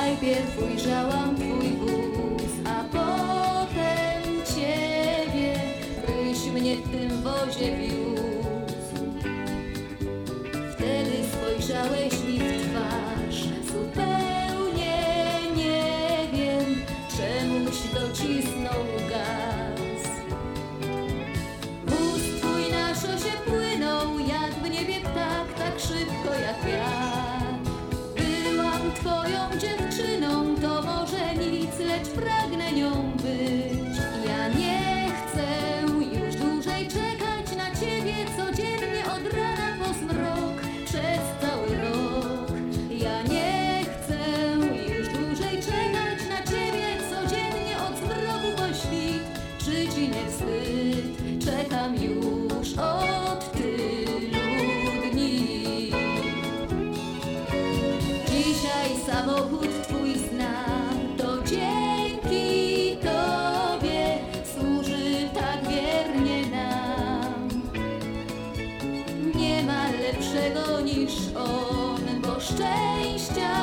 Najpierw ujrzałam twój wóz, a potem ciebie, byś mnie w tym wozie wiózł. krzywdzi mnie wstyd. Czekam już od tylu dni. Dzisiaj samochód twój znam, to dzięki tobie służy tak wiernie nam. Nie ma lepszego niż on, bo szczęścia.